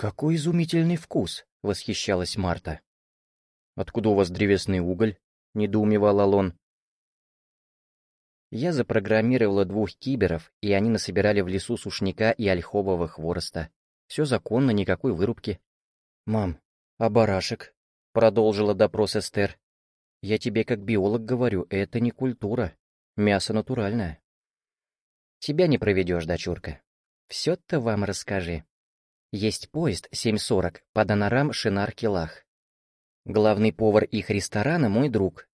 «Какой изумительный вкус!» — восхищалась Марта. «Откуда у вас древесный уголь?» — недоумевал Алон. Я запрограммировала двух киберов, и они насобирали в лесу сушняка и ольхового хвороста. Все законно, никакой вырубки. «Мам, а барашек?» — продолжила допрос Эстер. «Я тебе как биолог говорю, это не культура. Мясо натуральное». «Тебя не проведешь, дочурка. Все-то вам расскажи», есть поезд 7.40 по Донорам Шинар-Килах. Главный повар их ресторана мой друг.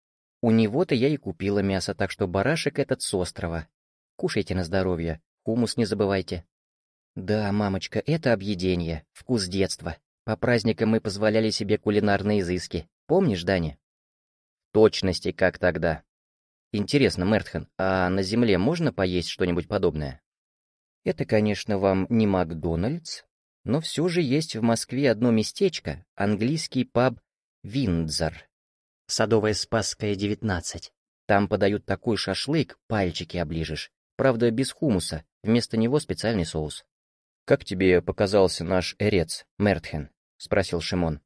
У него-то я и купила мясо, так что барашек этот с острова. Кушайте на здоровье, хумус не забывайте. Да, мамочка, это объедение, вкус детства. По праздникам мы позволяли себе кулинарные изыски. Помнишь, Дани? Точности, как тогда. Интересно, Мертхан, а на Земле можно поесть что-нибудь подобное? Это, конечно, вам не Макдональдс, но все же есть в Москве одно местечко, английский паб «Виндзор». Садовая Спасская, 19. Там подают такой шашлык, пальчики оближешь. Правда, без хумуса, вместо него специальный соус. «Как тебе показался наш эрец, Мертхен?» — спросил Шимон.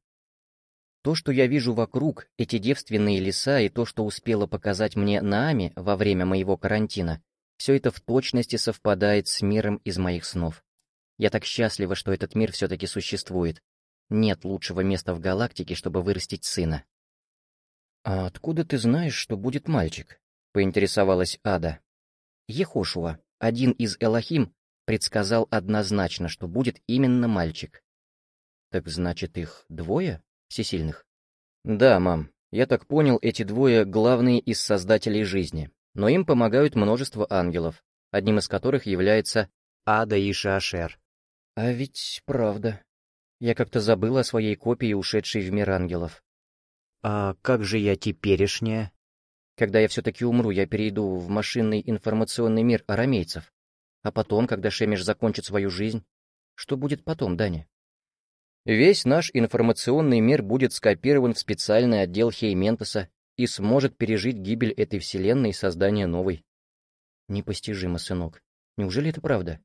То, что я вижу вокруг, эти девственные леса и то, что успела показать мне Наами во время моего карантина, все это в точности совпадает с миром из моих снов. Я так счастлива, что этот мир все-таки существует. Нет лучшего места в галактике, чтобы вырастить сына. «А откуда ты знаешь, что будет мальчик?» — поинтересовалась Ада. Ехошуа, один из Элохим, предсказал однозначно, что будет именно мальчик. «Так значит, их двое, всесильных?» «Да, мам. Я так понял, эти двое — главные из создателей жизни, но им помогают множество ангелов, одним из которых является Ада и Шашер. А ведь правда. Я как-то забыла о своей копии, ушедшей в мир ангелов. А как же я теперешняя? Когда я все-таки умру, я перейду в машинный информационный мир арамейцев. А потом, когда Шемиш закончит свою жизнь, что будет потом, Даня? Весь наш информационный мир будет скопирован в специальный отдел Хейментоса и сможет пережить гибель этой вселенной и создание новой. Непостижимо, сынок. Неужели это правда?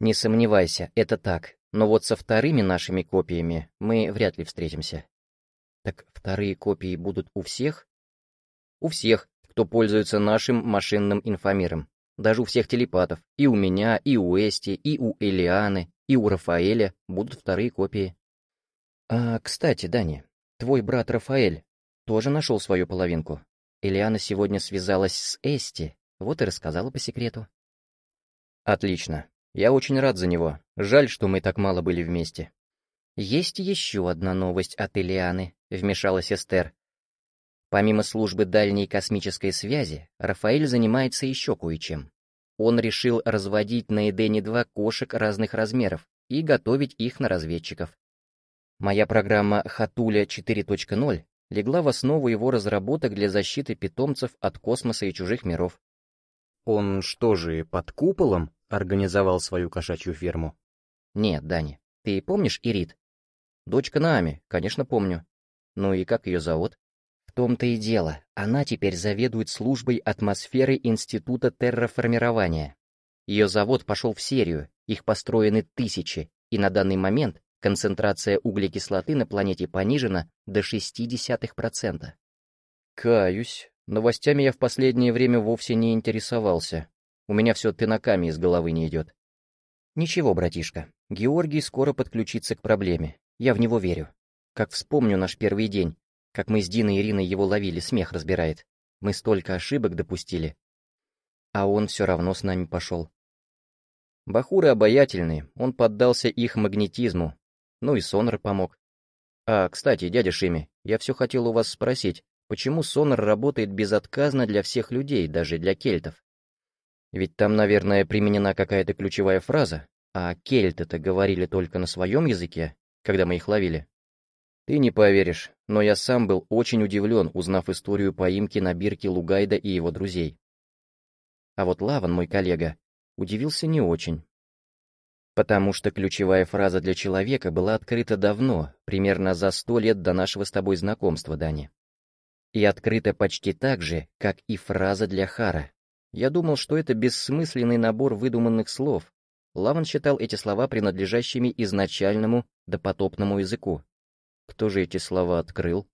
Не сомневайся, это так. Но вот со вторыми нашими копиями мы вряд ли встретимся. Так вторые копии будут у всех? У всех, кто пользуется нашим машинным инфомиром. Даже у всех телепатов. И у меня, и у Эсти, и у Элианы, и у Рафаэля будут вторые копии. А, кстати, Дани, твой брат Рафаэль тоже нашел свою половинку. Элиана сегодня связалась с Эсти, вот и рассказала по секрету. Отлично. Я очень рад за него. Жаль, что мы так мало были вместе. «Есть еще одна новость от Элианы», — вмешалась Эстер. Помимо службы дальней космической связи, Рафаэль занимается еще кое-чем. Он решил разводить на Эдене-2 кошек разных размеров и готовить их на разведчиков. Моя программа «Хатуля 4.0» легла в основу его разработок для защиты питомцев от космоса и чужих миров. «Он что же, под куполом?» Организовал свою кошачью ферму. Нет, Дани, ты помнишь Ирит? Дочка Наами, конечно, помню. Ну и как ее зовут? В том-то и дело, она теперь заведует службой атмосферы Института терраформирования. Ее завод пошел в серию, их построены тысячи, и на данный момент концентрация углекислоты на планете понижена до 0,6%. Каюсь, новостями я в последнее время вовсе не интересовался. У меня все тыноками из головы не идет. Ничего, братишка, Георгий скоро подключится к проблеме. Я в него верю. Как вспомню наш первый день, как мы с Диной и Ириной его ловили, смех разбирает. Мы столько ошибок допустили. А он все равно с нами пошел. Бахуры обаятельные, он поддался их магнетизму. Ну и Сонор помог. А, кстати, дядя Шими, я все хотел у вас спросить, почему Сонор работает безотказно для всех людей, даже для кельтов? Ведь там, наверное, применена какая-то ключевая фраза, а кельты-то говорили только на своем языке, когда мы их ловили. Ты не поверишь, но я сам был очень удивлен, узнав историю поимки на бирке Лугайда и его друзей. А вот Лаван, мой коллега, удивился не очень. Потому что ключевая фраза для человека была открыта давно, примерно за сто лет до нашего с тобой знакомства, Дани. И открыта почти так же, как и фраза для Хара. Я думал, что это бессмысленный набор выдуманных слов. Лаван считал эти слова принадлежащими изначальному допотопному языку. Кто же эти слова открыл?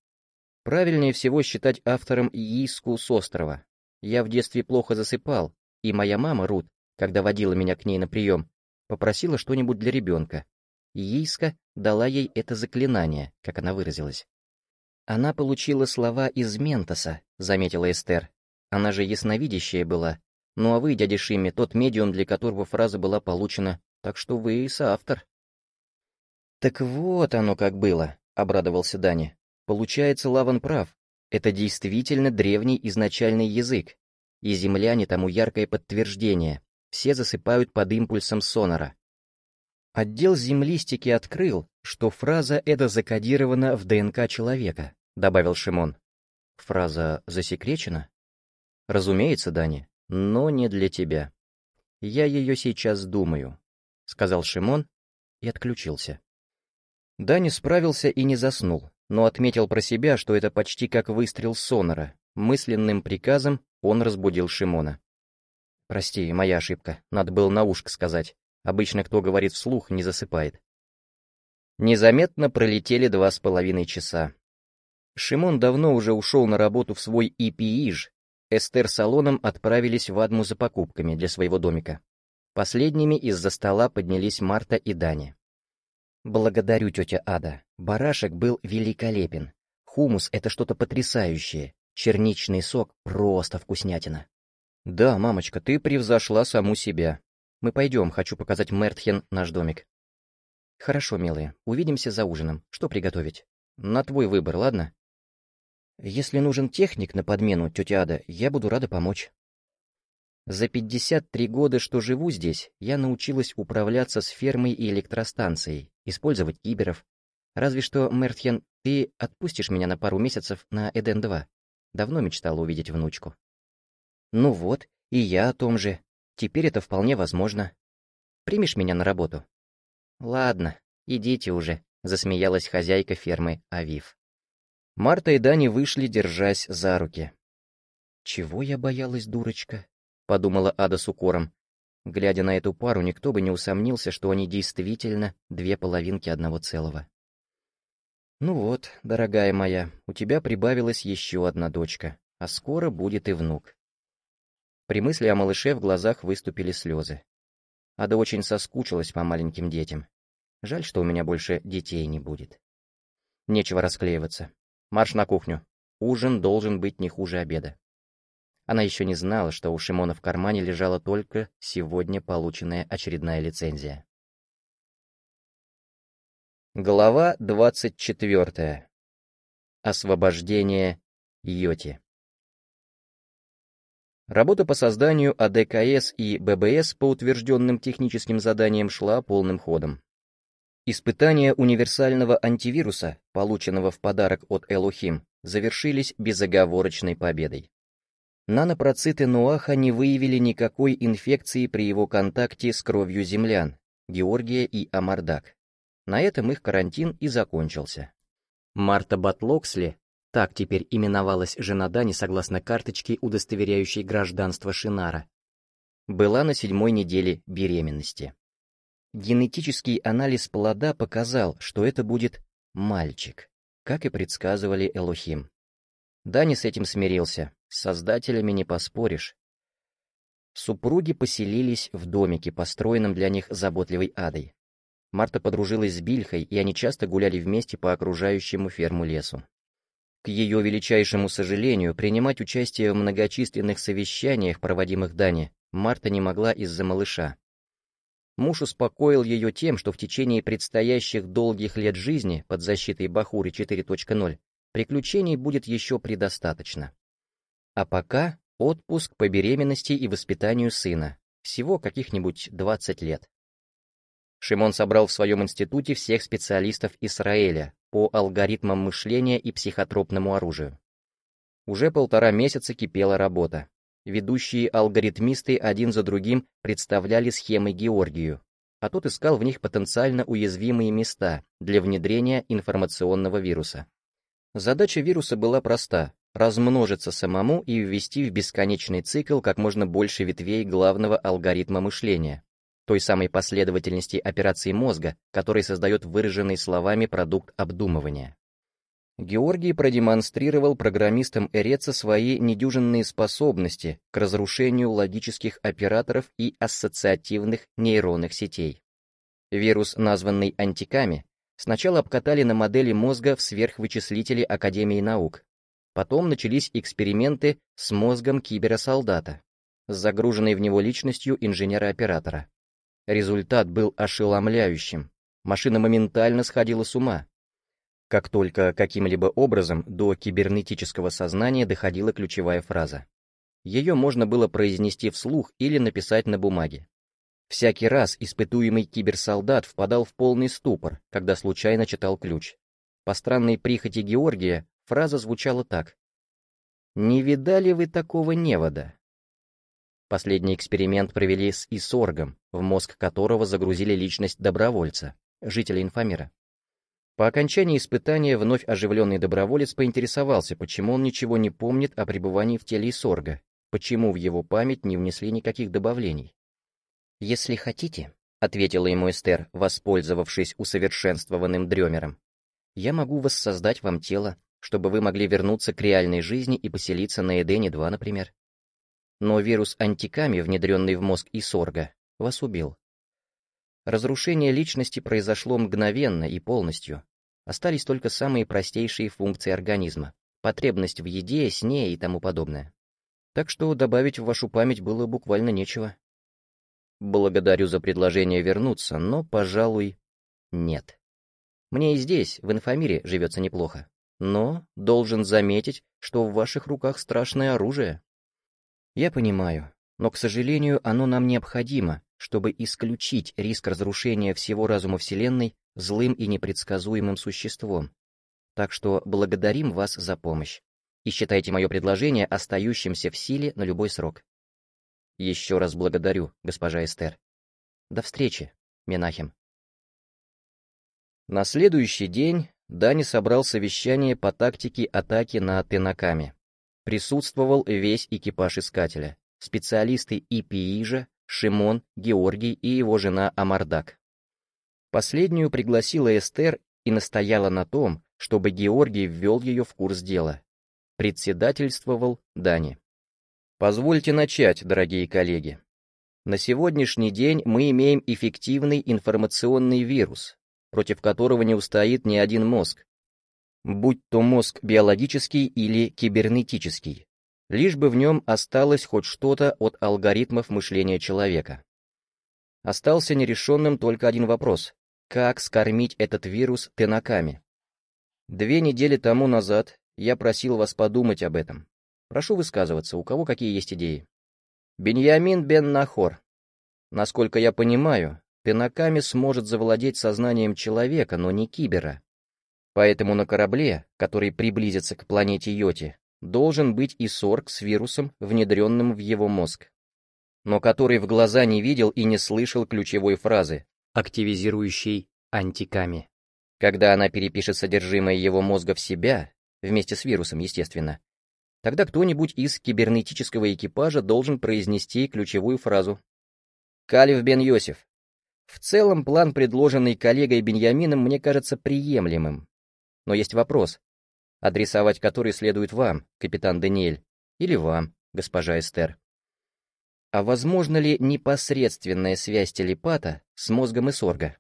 Правильнее всего считать автором Ииску с острова. Я в детстве плохо засыпал, и моя мама, Рут, когда водила меня к ней на прием, попросила что-нибудь для ребенка. Ииска дала ей это заклинание, как она выразилась. Она получила слова из Ментоса, заметила Эстер. Она же ясновидящая была. Ну а вы, дядя Шимми, тот медиум, для которого фраза была получена, так что вы и соавтор. Так вот оно как было, обрадовался Дани. Получается, Лаван прав. Это действительно древний изначальный язык. И земляне тому яркое подтверждение. Все засыпают под импульсом сонора. Отдел землистики открыл, что фраза эта закодирована в ДНК человека, добавил Шимон. Фраза засекречена? Разумеется, Дани, но не для тебя. Я ее сейчас думаю, сказал Шимон и отключился. Дани справился и не заснул, но отметил про себя, что это почти как выстрел сонора. Мысленным приказом он разбудил Шимона. «Прости, моя ошибка, надо было на ушко сказать. Обычно кто говорит вслух, не засыпает». Незаметно пролетели два с половиной часа. Шимон давно уже ушел на работу в свой ИПИЖ. Эстер с Салоном отправились в Адму за покупками для своего домика. Последними из-за стола поднялись Марта и Дани. «Благодарю, тетя Ада. Барашек был великолепен. Хумус — это что-то потрясающее. Черничный сок — просто вкуснятина». «Да, мамочка, ты превзошла саму себя. Мы пойдем, хочу показать Мертхен наш домик». «Хорошо, милые, увидимся за ужином. Что приготовить?» «На твой выбор, ладно?» «Если нужен техник на подмену, тетя Ада, я буду рада помочь». За 53 года, что живу здесь, я научилась управляться с фермой и электростанцией, использовать киберов. Разве что, Мертхен, ты отпустишь меня на пару месяцев на Эден-2. Давно мечтала увидеть внучку. Ну вот, и я о том же. Теперь это вполне возможно. Примешь меня на работу? Ладно, идите уже, засмеялась хозяйка фермы Авив. Марта и Дани вышли, держась за руки. Чего я боялась, дурочка? подумала Ада с укором. Глядя на эту пару, никто бы не усомнился, что они действительно две половинки одного целого. «Ну вот, дорогая моя, у тебя прибавилась еще одна дочка, а скоро будет и внук». При мысли о малыше в глазах выступили слезы. Ада очень соскучилась по маленьким детям. Жаль, что у меня больше детей не будет. Нечего расклеиваться. Марш на кухню. Ужин должен быть не хуже обеда. Она еще не знала, что у Шимона в кармане лежала только сегодня полученная очередная лицензия. Глава 24. Освобождение Йоти. Работа по созданию АДКС и ББС по утвержденным техническим заданиям шла полным ходом. Испытания универсального антивируса, полученного в подарок от Элохим, завершились безоговорочной победой. Нанопроциты Нуаха не выявили никакой инфекции при его контакте с кровью землян, Георгия и Амардак. На этом их карантин и закончился. Марта Батлоксли, так теперь именовалась жена Дани согласно карточке, удостоверяющей гражданство Шинара, была на седьмой неделе беременности. Генетический анализ плода показал, что это будет мальчик, как и предсказывали Элохим. Дани с этим смирился, с создателями не поспоришь. Супруги поселились в домике, построенном для них заботливой адой. Марта подружилась с Бильхой, и они часто гуляли вместе по окружающему ферму лесу. К ее величайшему сожалению, принимать участие в многочисленных совещаниях, проводимых Дани, Марта не могла из-за малыша. Муж успокоил ее тем, что в течение предстоящих долгих лет жизни под защитой Бахуры 4.0 приключений будет еще предостаточно. А пока отпуск по беременности и воспитанию сына, всего каких-нибудь 20 лет. Шимон собрал в своем институте всех специалистов Израиля по алгоритмам мышления и психотропному оружию. Уже полтора месяца кипела работа. Ведущие алгоритмисты один за другим представляли схемы Георгию, а тот искал в них потенциально уязвимые места для внедрения информационного вируса. Задача вируса была проста размножиться самому и ввести в бесконечный цикл как можно больше ветвей главного алгоритма мышления, той самой последовательности операций мозга, который создает выраженный словами продукт обдумывания. Георгий продемонстрировал программистам Эреца свои недюжинные способности к разрушению логических операторов и ассоциативных нейронных сетей. Вирус, названный антиками, сначала обкатали на модели мозга в сверхвычислителе Академии наук. Потом начались эксперименты с мозгом киберсолдата, с загруженной в него личностью инженера-оператора. Результат был ошеломляющим. Машина моментально сходила с ума, как только каким-либо образом до кибернетического сознания доходила ключевая фраза. Ее можно было произнести вслух или написать на бумаге. Всякий раз испытуемый киберсолдат впадал в полный ступор, когда случайно читал ключ. По странной прихоти Георгия фраза звучала так. «Не видали вы такого невода?» Последний эксперимент провели с Исоргом, в мозг которого загрузили личность добровольца, жителя инфомира. По окончании испытания вновь оживленный доброволец поинтересовался, почему он ничего не помнит о пребывании в теле Исорга, почему в его память не внесли никаких добавлений. «Если хотите», — ответила ему Эстер, воспользовавшись усовершенствованным дремером, «я могу воссоздать вам тело, чтобы вы могли вернуться к реальной жизни и поселиться на Эдене-2, например. Но вирус антиками, внедренный в мозг Исорга, вас убил. Разрушение личности произошло мгновенно и полностью, Остались только самые простейшие функции организма, потребность в еде, сне и тому подобное. Так что добавить в вашу память было буквально нечего. Благодарю за предложение вернуться, но, пожалуй, нет. Мне и здесь, в инфомире, живется неплохо. Но должен заметить, что в ваших руках страшное оружие. Я понимаю, но, к сожалению, оно нам необходимо, чтобы исключить риск разрушения всего разума Вселенной злым и непредсказуемым существом. Так что благодарим вас за помощь и считайте мое предложение остающимся в силе на любой срок. Еще раз благодарю, госпожа Эстер. До встречи, Менахем. На следующий день Дани собрал совещание по тактике атаки на Тенаками. Присутствовал весь экипаж Искателя, специалисты Ипиижа, Шимон, Георгий и его жена Амардак. Последнюю пригласила Эстер и настояла на том, чтобы Георгий ввел ее в курс дела. Председательствовал Дани. Позвольте начать, дорогие коллеги. На сегодняшний день мы имеем эффективный информационный вирус, против которого не устоит ни один мозг, будь то мозг биологический или кибернетический, лишь бы в нем осталось хоть что-то от алгоритмов мышления человека. Остался нерешенным только один вопрос как скормить этот вирус тенаками. Две недели тому назад я просил вас подумать об этом. Прошу высказываться, у кого какие есть идеи. Беньямин бен Нахор. Насколько я понимаю, Тенаками сможет завладеть сознанием человека, но не кибера. Поэтому на корабле, который приблизится к планете Йоти, должен быть и сорг с вирусом, внедренным в его мозг, но который в глаза не видел и не слышал ключевой фразы активизирующей антиками. Когда она перепишет содержимое его мозга в себя, вместе с вирусом, естественно, тогда кто-нибудь из кибернетического экипажа должен произнести ключевую фразу. Калиф бен Йосиф. В целом, план, предложенный коллегой Беньямином, мне кажется приемлемым. Но есть вопрос, адресовать который следует вам, капитан Даниэль, или вам, госпожа Эстер. А возможно ли непосредственная связь телепата с мозгом Исорга?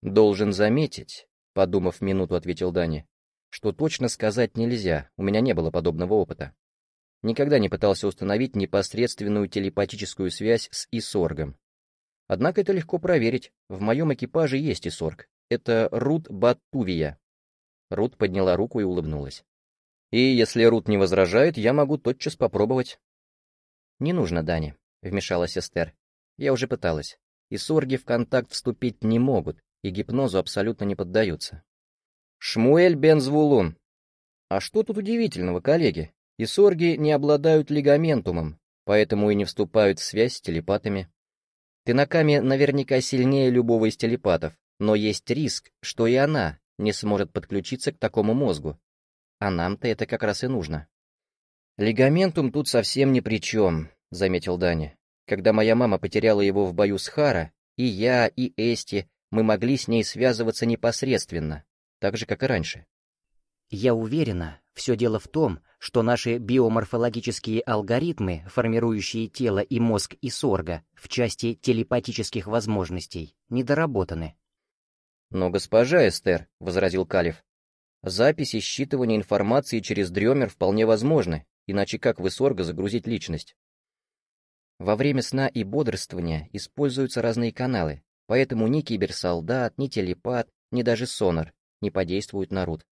Должен заметить, подумав минуту, ответил Дани, что точно сказать нельзя, у меня не было подобного опыта. Никогда не пытался установить непосредственную телепатическую связь с Исоргом. Однако это легко проверить, в моем экипаже есть Исорг. Это Рут Батувия. Рут подняла руку и улыбнулась. И если Рут не возражает, я могу тотчас попробовать. Не нужно, Дани. — вмешалась Эстер. «Я уже пыталась. И сорги в контакт вступить не могут, и гипнозу абсолютно не поддаются». «Шмуэль Бензвулун!» «А что тут удивительного, коллеги? И сорги не обладают лигаментумом, поэтому и не вступают в связь с телепатами. Тынаками наверняка сильнее любого из телепатов, но есть риск, что и она не сможет подключиться к такому мозгу. А нам-то это как раз и нужно. Лигаментум тут совсем ни при чем. — заметил Даня. «Когда моя мама потеряла его в бою с Хара, И я, и Эсти, мы могли с ней связываться непосредственно, так же, как и раньше. Я уверена, все дело в том, что наши биоморфологические алгоритмы, формирующие тело и мозг и сорга в части телепатических возможностей, недоработаны. «Но, госпожа Эстер», — возразил Калиф, — «запись и считывание информации через дремер вполне возможны, иначе как в Исорга загрузить личность?» Во время сна и бодрствования используются разные каналы, поэтому ни киберсолдат, ни телепат, ни даже сонар не подействуют на Рут.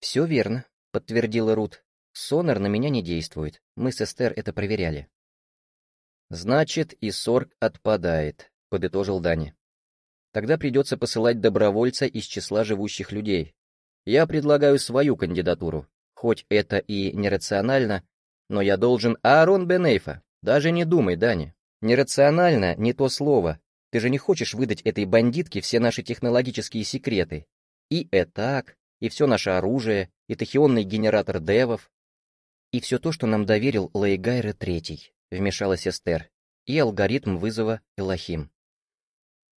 «Все верно», — подтвердила Рут. «Сонар на меня не действует, мы с Эстер это проверяли». «Значит, и Сорг отпадает», — подытожил Дани. Тогда придется посылать добровольца из числа живущих людей. Я предлагаю свою кандидатуру. Хоть это и нерационально, но я должен Аарон Бенейфа. Даже не думай, Дани. Нерационально — не то слово. Ты же не хочешь выдать этой бандитке все наши технологические секреты. И этак, и все наше оружие, и тахионный генератор девов. И все то, что нам доверил Лейгайра Третий, вмешалась Эстер, и алгоритм вызова Элохим.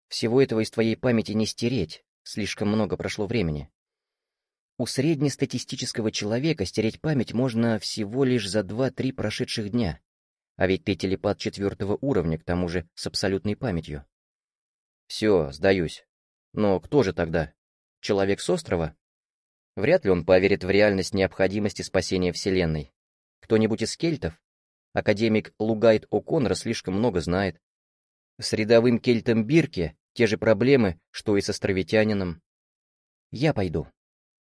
Всего этого из твоей памяти не стереть, слишком много прошло времени. У среднестатистического человека стереть память можно всего лишь за два-три прошедших дня. А ведь ты телепат четвертого уровня, к тому же с абсолютной памятью. Все, сдаюсь. Но кто же тогда? Человек с острова? Вряд ли он поверит в реальность необходимости спасения Вселенной. Кто-нибудь из кельтов? Академик Лугайт О'Коннор слишком много знает. С рядовым кельтом Бирке те же проблемы, что и с островитянином. Я пойду.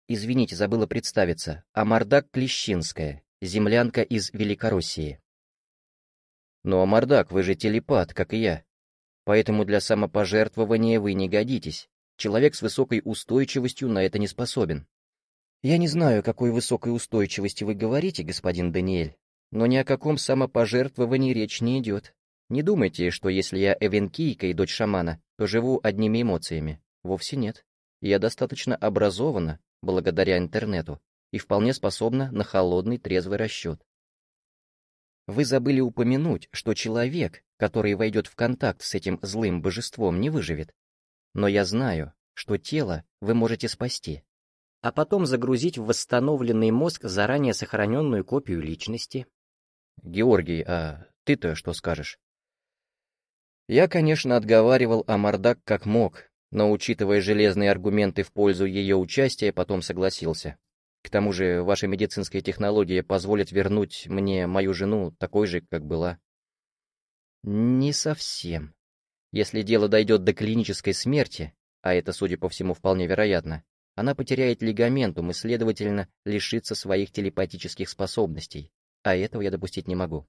Извините, забыла представиться. Амардак Клещинская, землянка из Великороссии. Но, Амардак, вы же телепат, как и я. Поэтому для самопожертвования вы не годитесь. Человек с высокой устойчивостью на это не способен. Я не знаю, о какой высокой устойчивости вы говорите, господин Даниэль, но ни о каком самопожертвовании речь не идет. Не думайте, что если я эвенкийка и дочь шамана, то живу одними эмоциями. Вовсе нет. Я достаточно образована, благодаря интернету, и вполне способна на холодный трезвый расчет. Вы забыли упомянуть, что человек, который войдет в контакт с этим злым божеством, не выживет. Но я знаю, что тело вы можете спасти, а потом загрузить в восстановленный мозг заранее сохраненную копию личности. Георгий, а ты-то что скажешь? Я, конечно, отговаривал Амардак как мог, но, учитывая железные аргументы в пользу ее участия, потом согласился. К тому же, ваша медицинская технология позволит вернуть мне мою жену такой же, как была. Не совсем. Если дело дойдет до клинической смерти, а это, судя по всему, вполне вероятно, она потеряет лигаментум и, следовательно, лишится своих телепатических способностей, а этого я допустить не могу.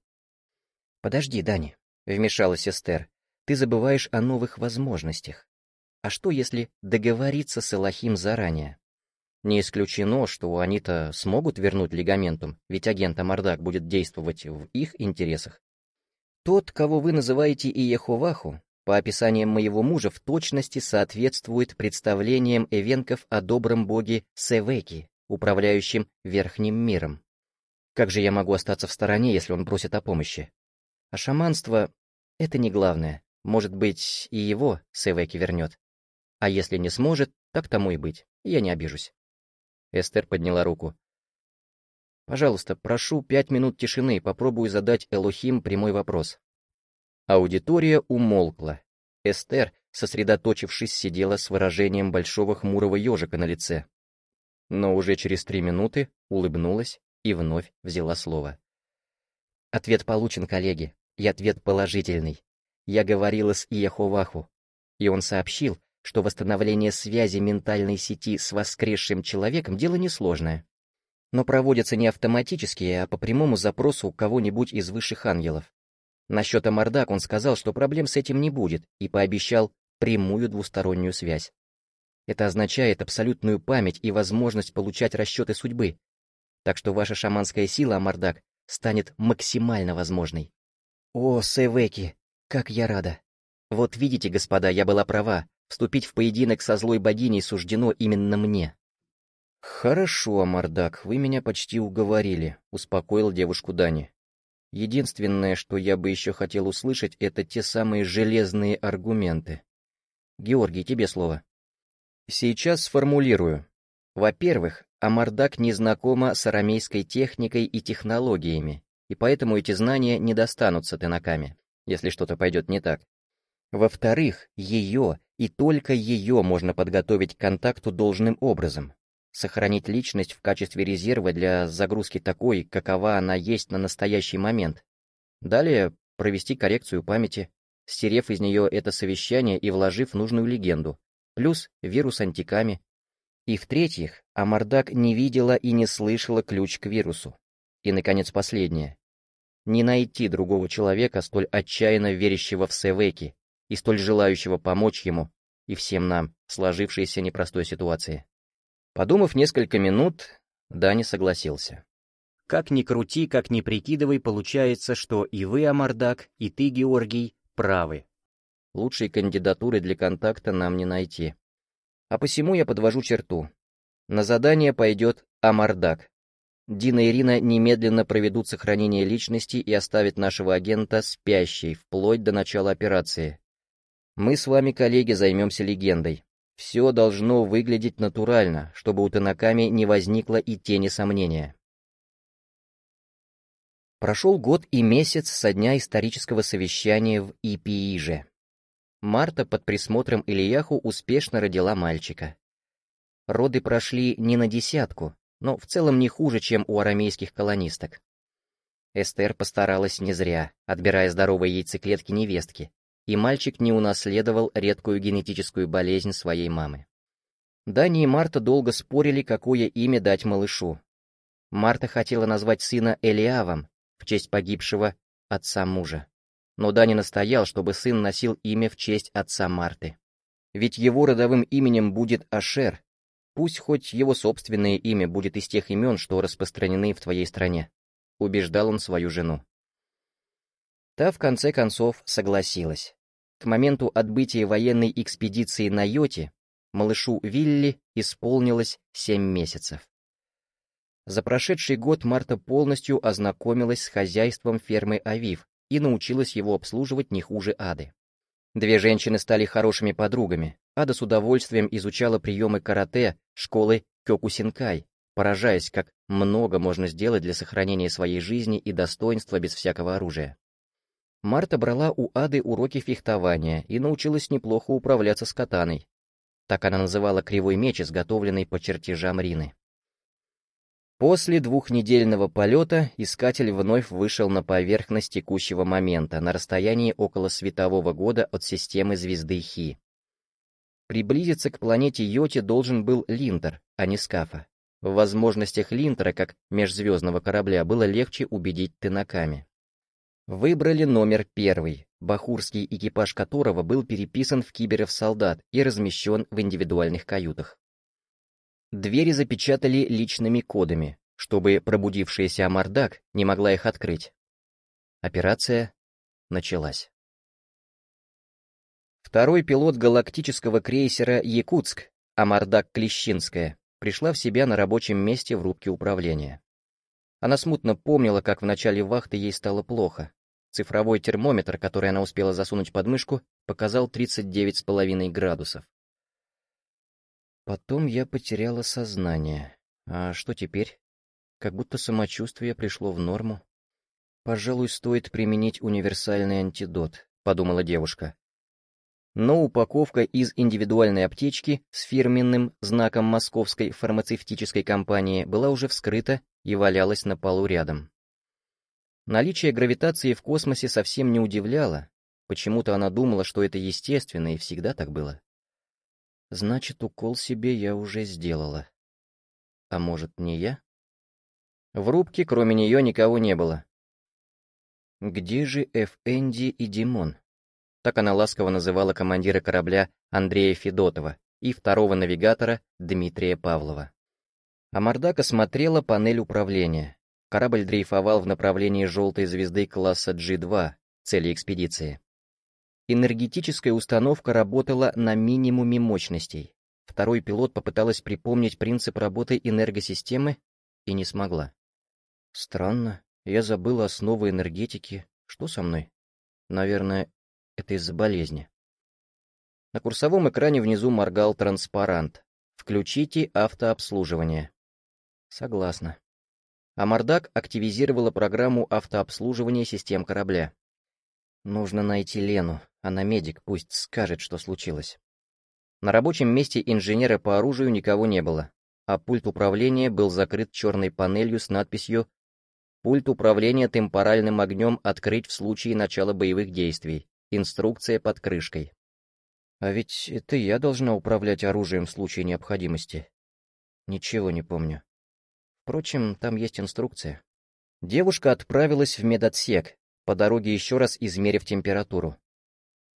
«Подожди, Дани», — вмешалась Эстер, ты забываешь о новых возможностях. А что, если договориться с Элохим заранее? Не исключено, что они-то смогут вернуть лигаментум, ведь агент Амардак будет действовать в их интересах. Тот, кого вы называете Иеховаху, по описаниям моего мужа, в точности соответствует представлениям эвенков о добром боге Севеки, управляющем Верхним миром. Как же я могу остаться в стороне, если он просит о помощи? А шаманство — это не главное. Может быть, и его Севеки вернет. А если не сможет, так тому и быть. Я не обижусь. Эстер подняла руку. «Пожалуйста, прошу пять минут тишины, попробую задать Элохим прямой вопрос». Аудитория умолкла. Эстер, сосредоточившись, сидела с выражением большого хмурого ежика на лице. Но уже через три минуты улыбнулась и вновь взяла слово. «Ответ получен, коллеги, и ответ положительный. Я говорила с Иеховаху, и он сообщил, что восстановление связи ментальной сети с воскресшим человеком — дело несложное. Но проводится не автоматически, а по прямому запросу кого-нибудь из высших ангелов. Насчет Амардак он сказал, что проблем с этим не будет, и пообещал прямую двустороннюю связь. Это означает абсолютную память и возможность получать расчеты судьбы. Так что ваша шаманская сила, Амардак, станет максимально возможной. О, Севеки, как я рада. Вот видите, господа, я была права. Вступить в поединок со злой богиней суждено именно мне. «Хорошо, Мордак, вы меня почти уговорили», — успокоил девушку Дани. Единственное, что я бы еще хотел услышать, это те самые железные аргументы. Георгий, тебе слово. Сейчас сформулирую. Во-первых, Амардак не знакома с арамейской техникой и технологиями, и поэтому эти знания не достанутся тынаками, если что-то пойдет не так. Во-вторых, ее и только ее можно подготовить к контакту должным образом, сохранить личность в качестве резерва для загрузки такой, какова она есть на настоящий момент. Далее провести коррекцию памяти, стерев из нее это совещание и вложив нужную легенду, плюс вирус антиками. И в-третьих, Амардак не видела и не слышала ключ к вирусу. И, наконец, последнее. Не найти другого человека, столь отчаянно верящего в Севеки и столь желающего помочь ему и всем нам в сложившейся непростой ситуации. Подумав несколько минут, Дани согласился. Как ни крути, как ни прикидывай, получается, что и вы, Амардак, и ты, Георгий, правы. Лучшей кандидатуры для контакта нам не найти. А посему я подвожу черту. На задание пойдет Амардак. Дина и Ирина немедленно проведут сохранение личности и оставят нашего агента спящей вплоть до начала операции. Мы с вами, коллеги, займемся легендой. Все должно выглядеть натурально, чтобы у Танаками не возникло и тени сомнения. Прошел год и месяц со дня исторического совещания в Ипииже. Марта под присмотром Ильяху успешно родила мальчика. Роды прошли не на десятку, но в целом не хуже, чем у арамейских колонисток. Эстер постаралась не зря, отбирая здоровые яйцеклетки невестки, и мальчик не унаследовал редкую генетическую болезнь своей мамы. Дани и Марта долго спорили, какое имя дать малышу. Марта хотела назвать сына Элиавом, в честь погибшего отца мужа. Но Дани настоял, чтобы сын носил имя в честь отца Марты. Ведь его родовым именем будет Ашер, пусть хоть его собственное имя будет из тех имен, что распространены в твоей стране, убеждал он свою жену. Та в конце концов согласилась. К моменту отбытия военной экспедиции на Йоте малышу Вилли исполнилось семь месяцев. За прошедший год Марта полностью ознакомилась с хозяйством фермы Авив и научилась его обслуживать не хуже Ады. Две женщины стали хорошими подругами. Ада с удовольствием изучала приемы карате школы Кёкусинкай, поражаясь, как много можно сделать для сохранения своей жизни и достоинства без всякого оружия. Марта брала у Ады уроки фехтования и научилась неплохо управляться с катаной. Так она называла кривой меч, изготовленный по чертежам Рины. После двухнедельного полета искатель вновь вышел на поверхность текущего момента на расстоянии около светового года от системы звезды Хи. Приблизиться к планете Йоти должен был Линтер, а не Скафа. В возможностях Линтера, как межзвездного корабля, было легче убедить Тынаками. Выбрали номер первый, бахурский экипаж которого был переписан в киберов-солдат и размещен в индивидуальных каютах. Двери запечатали личными кодами, чтобы пробудившаяся Амардак не могла их открыть. Операция началась. Второй пилот галактического крейсера «Якутск» Амардак Клещинская пришла в себя на рабочем месте в рубке управления. Она смутно помнила, как в начале вахты ей стало плохо, Цифровой термометр, который она успела засунуть под мышку, показал 39,5 градусов. Потом я потеряла сознание. А что теперь? Как будто самочувствие пришло в норму. Пожалуй, стоит применить универсальный антидот, подумала девушка. Но упаковка из индивидуальной аптечки с фирменным знаком московской фармацевтической компании была уже вскрыта и валялась на полу рядом. Наличие гравитации в космосе совсем не удивляло. Почему-то она думала, что это естественно, и всегда так было. Значит, укол себе я уже сделала. А может, не я? В рубке, кроме нее, никого не было. Где же Энди и Димон? Так она ласково называла командира корабля Андрея Федотова и второго навигатора Дмитрия Павлова. А Мордака смотрела панель управления. Корабль дрейфовал в направлении желтой звезды класса G2, цели экспедиции. Энергетическая установка работала на минимуме мощностей. Второй пилот попыталась припомнить принцип работы энергосистемы и не смогла. Странно, Я забыл основы энергетики. Что со мной? Наверное, это из-за болезни. На курсовом экране внизу моргал транспарант. «Включите автообслуживание». Согласна. А Мордак активизировала программу автообслуживания систем корабля. Нужно найти Лену, она медик, пусть скажет, что случилось. На рабочем месте инженера по оружию никого не было, а пульт управления был закрыт черной панелью с надписью «Пульт управления темпоральным огнем открыть в случае начала боевых действий. Инструкция под крышкой». А ведь это я должна управлять оружием в случае необходимости. Ничего не помню. Впрочем, там есть инструкция. Девушка отправилась в медотсек, по дороге еще раз измерив температуру.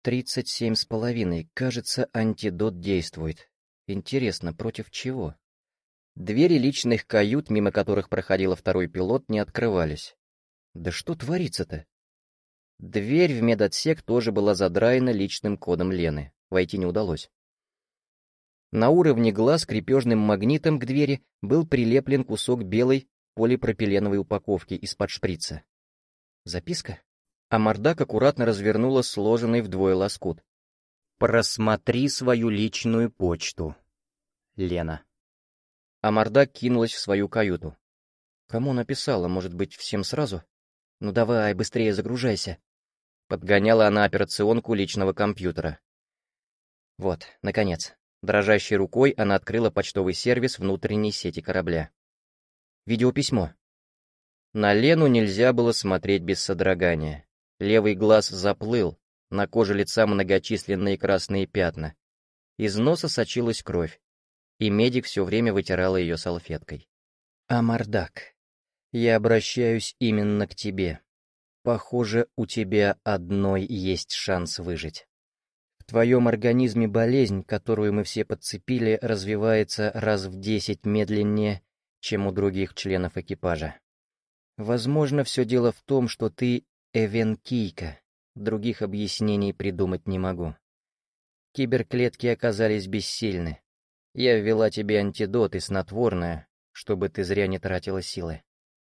Тридцать семь с половиной. Кажется, антидот действует. Интересно, против чего? Двери личных кают, мимо которых проходил второй пилот, не открывались. Да что творится-то? Дверь в медотсек тоже была задраена личным кодом Лены. Войти не удалось. На уровне глаз крепежным магнитом к двери был прилеплен кусок белой полипропиленовой упаковки из-под шприца. Записка? А Мордак аккуратно развернула сложенный вдвое лоскут. «Просмотри свою личную почту, Лена». А Мордак кинулась в свою каюту. Кому написала, может быть, всем сразу? Ну давай, быстрее загружайся. Подгоняла она операционку личного компьютера. Вот, наконец. Дрожащей рукой она открыла почтовый сервис внутренней сети корабля. Видеописьмо. На Лену нельзя было смотреть без содрогания. Левый глаз заплыл, на коже лица многочисленные красные пятна. Из носа сочилась кровь, и медик все время вытирала ее салфеткой. «Амардак, я обращаюсь именно к тебе. Похоже, у тебя одной есть шанс выжить. В твоем организме болезнь, которую мы все подцепили, развивается раз в десять медленнее, чем у других членов экипажа. Возможно, все дело в том, что ты эвенкийка. Других объяснений придумать не могу. Киберклетки оказались бессильны. Я ввела тебе антидот и снотворное, чтобы ты зря не тратила силы.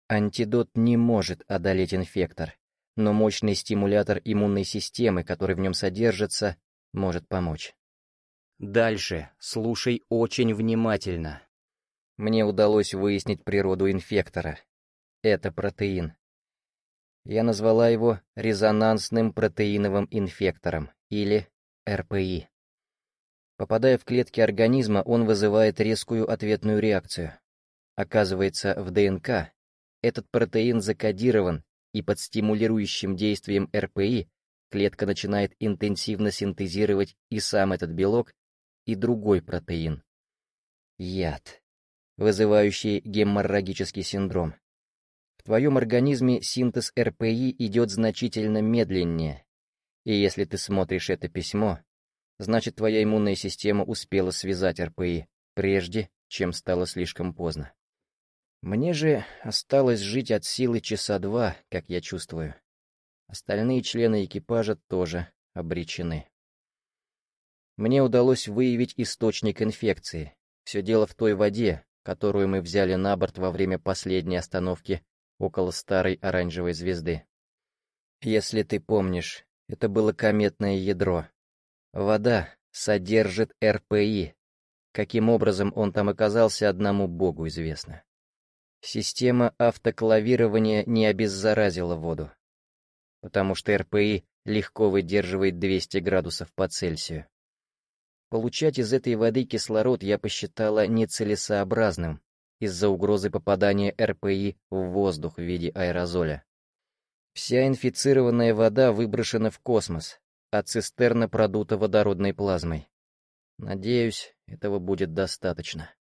Антидот не может одолеть инфектор, но мощный стимулятор иммунной системы, который в нем содержится, может помочь. Дальше слушай очень внимательно. Мне удалось выяснить природу инфектора, это протеин. Я назвала его резонансным протеиновым инфектором, или РПИ. Попадая в клетки организма, он вызывает резкую ответную реакцию. Оказывается, в ДНК этот протеин закодирован, и под стимулирующим действием РПИ клетка начинает интенсивно синтезировать и сам этот белок, и другой протеин. Яд, вызывающий геморрагический синдром. В твоем организме синтез РПИ идет значительно медленнее, и если ты смотришь это письмо, значит твоя иммунная система успела связать РПИ, прежде чем стало слишком поздно. Мне же осталось жить от силы часа два, как я чувствую. Остальные члены экипажа тоже обречены. Мне удалось выявить источник инфекции. Все дело в той воде, которую мы взяли на борт во время последней остановки около старой оранжевой звезды. Если ты помнишь, это было кометное ядро. Вода содержит РПИ. Каким образом он там оказался, одному богу известно. Система автоклавирования не обеззаразила воду, потому что РПИ легко выдерживает 200 градусов по Цельсию. Получать из этой воды кислород я посчитала нецелесообразным, из-за угрозы попадания РПИ в воздух в виде аэрозоля. Вся инфицированная вода выброшена в космос, а цистерна продута водородной плазмой. Надеюсь, этого будет достаточно.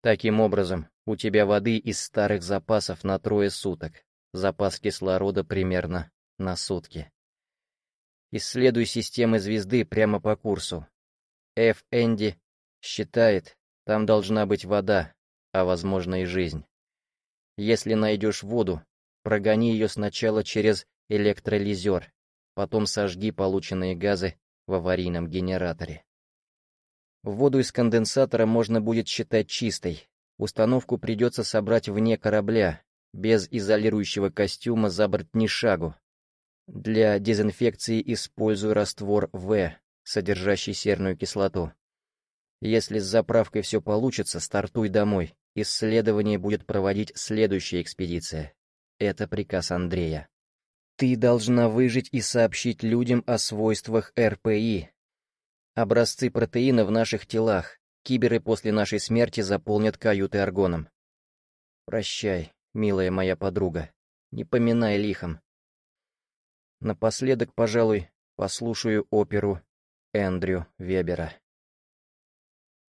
Таким образом, у тебя воды из старых запасов на трое суток, запас кислорода примерно на сутки. Исследуй системы звезды прямо по курсу. Ф. Энди считает, там должна быть вода, а возможно и жизнь. Если найдешь воду, прогони ее сначала через электролизер, потом сожги полученные газы в аварийном генераторе. Воду из конденсатора можно будет считать чистой. Установку придется собрать вне корабля, Без изолирующего костюма за борт ни шагу. Для дезинфекции использую раствор В, содержащий серную кислоту. Если с заправкой все получится, стартуй домой. Исследование будет проводить следующая экспедиция. Это приказ Андрея. Ты должна выжить и сообщить людям о свойствах РПИ. Образцы протеина в наших телах. Киберы после нашей смерти заполнят каюты аргоном. Прощай, милая моя подруга. Не поминай лихом. Напоследок, пожалуй, послушаю оперу Эндрю Вебера.